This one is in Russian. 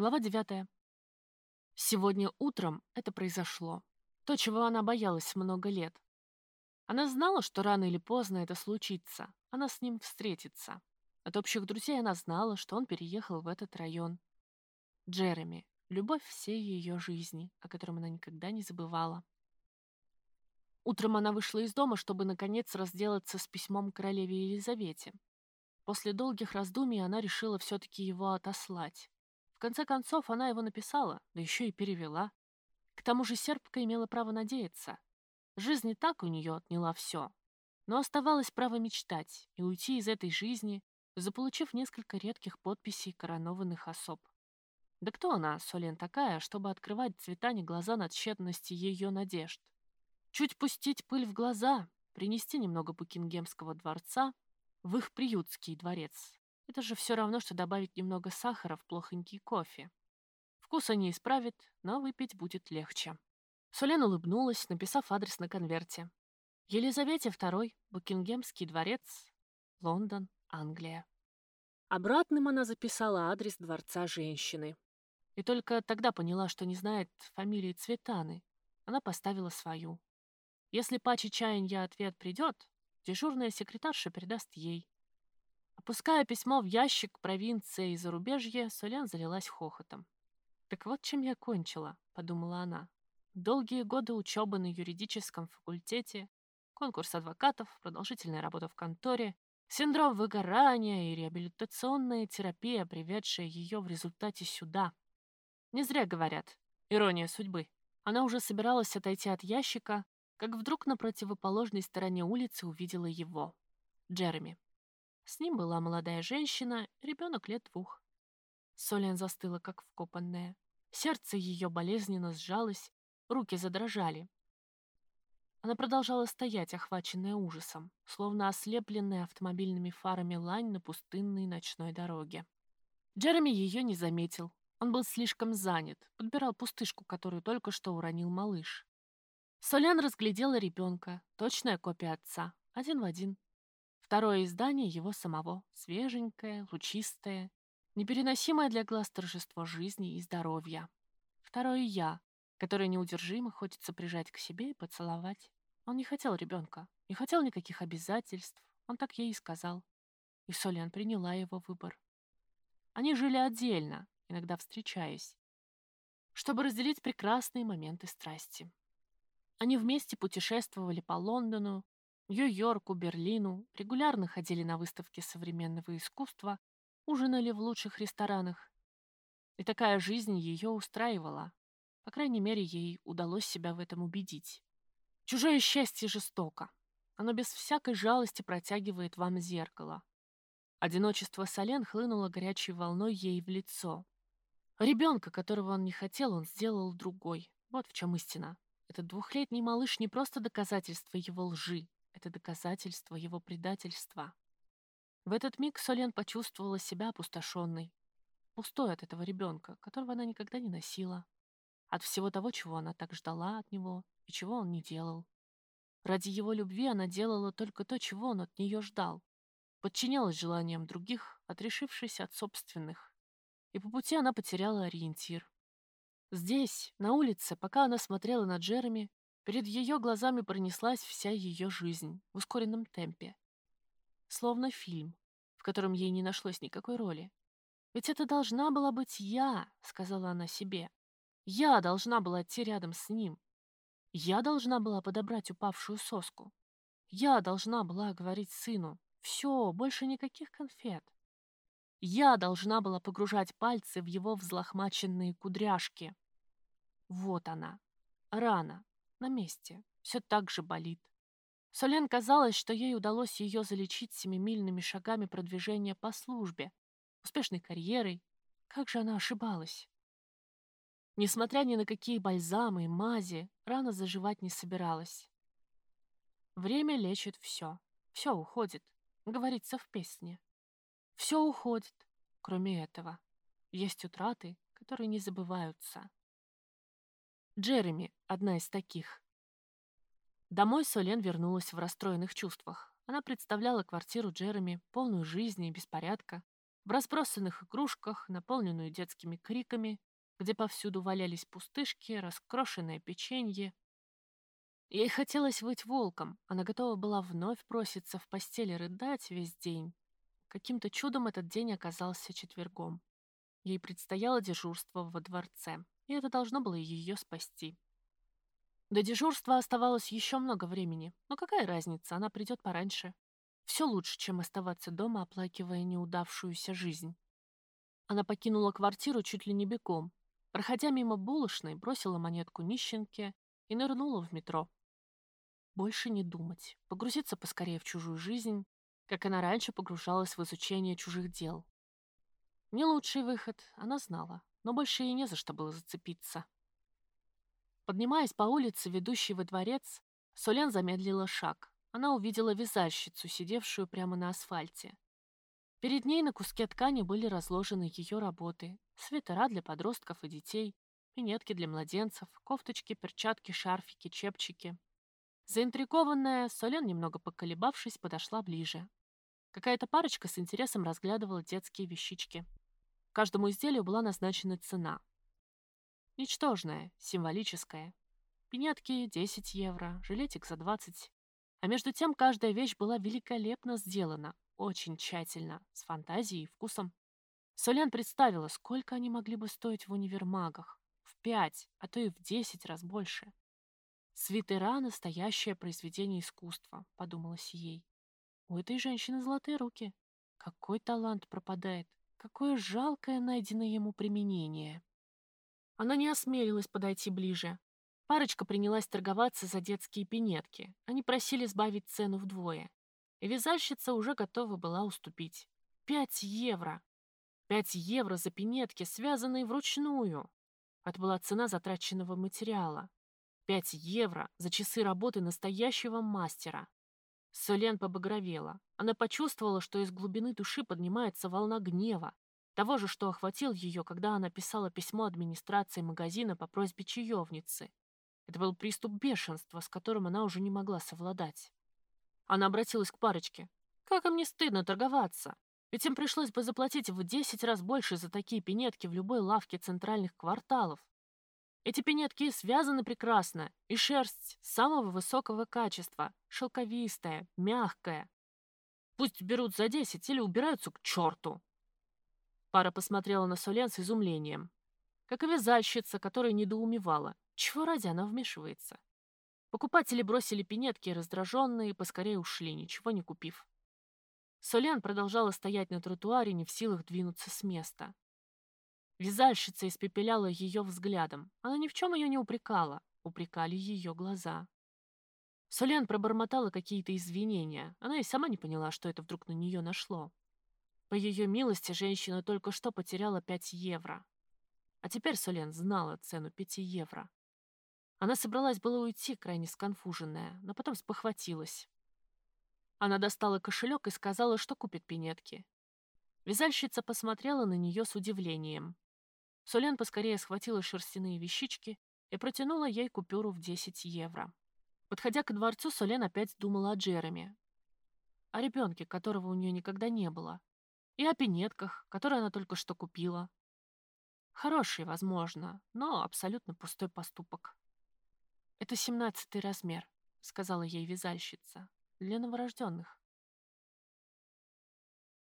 Глава 9. Сегодня утром это произошло. То, чего она боялась много лет. Она знала, что рано или поздно это случится. Она с ним встретится. От общих друзей она знала, что он переехал в этот район. Джереми. Любовь всей ее жизни, о котором она никогда не забывала. Утром она вышла из дома, чтобы, наконец, разделаться с письмом королеве Елизавете. После долгих раздумий она решила все-таки его отослать. Конце концов, она его написала, да еще и перевела. К тому же сербка имела право надеяться. Жизнь не так у нее отняла все. Но оставалось право мечтать и уйти из этой жизни, заполучив несколько редких подписей коронованных особ. Да кто она, Солен, такая, чтобы открывать цветане глаза на тщетности ее надежд? Чуть пустить пыль в глаза, принести немного Букингемского дворца в их приютский дворец, это же все равно, что добавить немного сахара в плохонький кофе. Вкус они исправят, но выпить будет легче. Солен улыбнулась, написав адрес на конверте. Елизавете II, Букингемский дворец, Лондон, Англия. Обратным она записала адрес дворца женщины. И только тогда поняла, что не знает фамилии Цветаны. Она поставила свою. Если по чаяния ответ придет, дежурная секретарша передаст ей. Опуская письмо в ящик провинции и зарубежье, Солян залилась хохотом. «Так вот чем я кончила», — подумала она. Долгие годы учебы на юридическом факультете, конкурс адвокатов, продолжительная работа в конторе, синдром выгорания и реабилитационная терапия, приведшая ее в результате сюда. Не зря говорят. Ирония судьбы. Она уже собиралась отойти от ящика, как вдруг на противоположной стороне улицы увидела его. Джереми. С ним была молодая женщина, ребенок лет двух. Солен застыла, как вкопанная. Сердце ее болезненно сжалось, руки задрожали. Она продолжала стоять, охваченная ужасом, словно ослепленная автомобильными фарами лань на пустынной ночной дороге. Джереми ее не заметил. Он был слишком занят, подбирал пустышку, которую только что уронил малыш. Солян разглядела ребенка, точная копия отца, один в один. Второе издание его самого, свеженькое, лучистое, непереносимое для глаз торжество жизни и здоровья. Второе «я», которое неудержимо хочется прижать к себе и поцеловать. Он не хотел ребенка, не хотел никаких обязательств, он так ей и сказал. И Солян приняла его выбор. Они жили отдельно, иногда встречаясь, чтобы разделить прекрасные моменты страсти. Они вместе путешествовали по Лондону, Нью-Йорку, Берлину, регулярно ходили на выставки современного искусства, ужинали в лучших ресторанах. И такая жизнь ее устраивала. По крайней мере, ей удалось себя в этом убедить. Чужое счастье жестоко. Оно без всякой жалости протягивает вам зеркало. Одиночество Солен хлынуло горячей волной ей в лицо. Ребенка, которого он не хотел, он сделал другой. Вот в чем истина. Этот двухлетний малыш не просто доказательство его лжи, это доказательство его предательства. В этот миг Солен почувствовала себя опустошенной, пустой от этого ребенка, которого она никогда не носила, от всего того, чего она так ждала от него и чего он не делал. Ради его любви она делала только то, чего он от нее ждал, подчинялась желаниям других, отрешившись от собственных. И по пути она потеряла ориентир. Здесь, на улице, пока она смотрела на Джереми, Перед ее глазами пронеслась вся ее жизнь в ускоренном темпе. Словно фильм, в котором ей не нашлось никакой роли. «Ведь это должна была быть я», — сказала она себе. «Я должна была идти рядом с ним. Я должна была подобрать упавшую соску. Я должна была говорить сыну, все, больше никаких конфет. Я должна была погружать пальцы в его взлохмаченные кудряшки. Вот она, рана, на месте. Все так же болит. Солен казалось, что ей удалось ее залечить семимильными шагами продвижения по службе, успешной карьерой. Как же она ошибалась? Несмотря ни на какие бальзамы и мази, рана заживать не собиралась. Время лечит все. Все уходит, говорится в песне. Все уходит, кроме этого. Есть утраты, которые не забываются. Джереми — одна из таких. Домой Солен вернулась в расстроенных чувствах. Она представляла квартиру Джереми, полную жизни и беспорядка, в разбросанных игрушках, наполненную детскими криками, где повсюду валялись пустышки, раскрошенное печенье. Ей хотелось быть волком, она готова была вновь броситься в постель и рыдать весь день. Каким-то чудом этот день оказался четвергом. Ей предстояло дежурство во дворце, и это должно было ее спасти. До дежурства оставалось еще много времени, но какая разница, она придет пораньше. Все лучше, чем оставаться дома, оплакивая неудавшуюся жизнь. Она покинула квартиру чуть ли не бегом. Проходя мимо булочной, бросила монетку нищенке и нырнула в метро. Больше не думать, погрузиться поскорее в чужую жизнь, как она раньше погружалась в изучение чужих дел. Не лучший выход, она знала, но больше ей не за что было зацепиться. Поднимаясь по улице, ведущей во дворец, Солен замедлила шаг. Она увидела вязальщицу, сидевшую прямо на асфальте. Перед ней на куске ткани были разложены ее работы. Свитера для подростков и детей, пинетки для младенцев, кофточки, перчатки, шарфики, чепчики. Заинтригованная, Солен, немного поколебавшись, подошла ближе. Какая-то парочка с интересом разглядывала детские вещички. Каждому изделию была назначена цена. Ничтожная, символическая. Пинетки 10 евро, жилетик за 20. А между тем каждая вещь была великолепно сделана, очень тщательно, с фантазией и вкусом. Солян представила, сколько они могли бы стоить в универмагах. В пять, а то и в десять раз больше. «Свитера — настоящее произведение искусства», — подумалось ей. «У этой женщины золотые руки. Какой талант пропадает. Какое жалкое найдено ему применение. Она не осмелилась подойти ближе. Парочка принялась торговаться за детские пинетки. Они просили сбавить цену вдвое. И вязальщица уже готова была уступить. Пять евро! Пять евро за пинетки, связанные вручную. Это была цена затраченного материала. Пять евро за часы работы настоящего мастера. Солен побагровела. Она почувствовала, что из глубины души поднимается волна гнева, того же, что охватил ее, когда она писала письмо администрации магазина по просьбе чаевницы. Это был приступ бешенства, с которым она уже не могла совладать. Она обратилась к парочке. «Как им не стыдно торговаться? Ведь им пришлось бы заплатить в 10 раз больше за такие пинетки в любой лавке центральных кварталов. Эти пинетки связаны прекрасно, и шерсть самого высокого качества, шелковистая, мягкая. Пусть берут за десять или убираются к черту. Пара посмотрела на Солен с изумлением. Как и вязальщица, которая недоумевала. Чего ради она вмешивается? Покупатели бросили пинетки, раздраженные, поскорее ушли, ничего не купив. Солен продолжала стоять на тротуаре, не в силах двинуться с места. Вязальщица испепеляла ее взглядом. Она ни в чем ее не упрекала. Упрекали ее глаза. Солен пробормотала какие-то извинения. Она и сама не поняла, что это вдруг на нее нашло. По ее милости женщина только что потеряла 5 евро. А теперь Солен знала цену 5 евро. Она собралась было уйти, крайне сконфуженная, но потом спохватилась. Она достала кошелек и сказала, что купит пинетки. Вязальщица посмотрела на нее с удивлением. Солен поскорее схватила шерстяные вещички и протянула ей купюру в 10 евро. Подходя к дворцу, Солен опять думала о Джереме, о ребенке, которого у нее никогда не было, и о пинетках, которые она только что купила. Хороший, возможно, но абсолютно пустой поступок. «Это семнадцатый размер», — сказала ей вязальщица, — «для новорожденных».